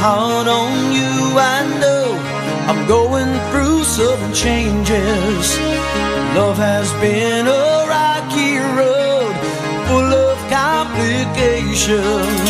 hard on you, I know I'm going through some changes. Love has been a rocky road full of complications.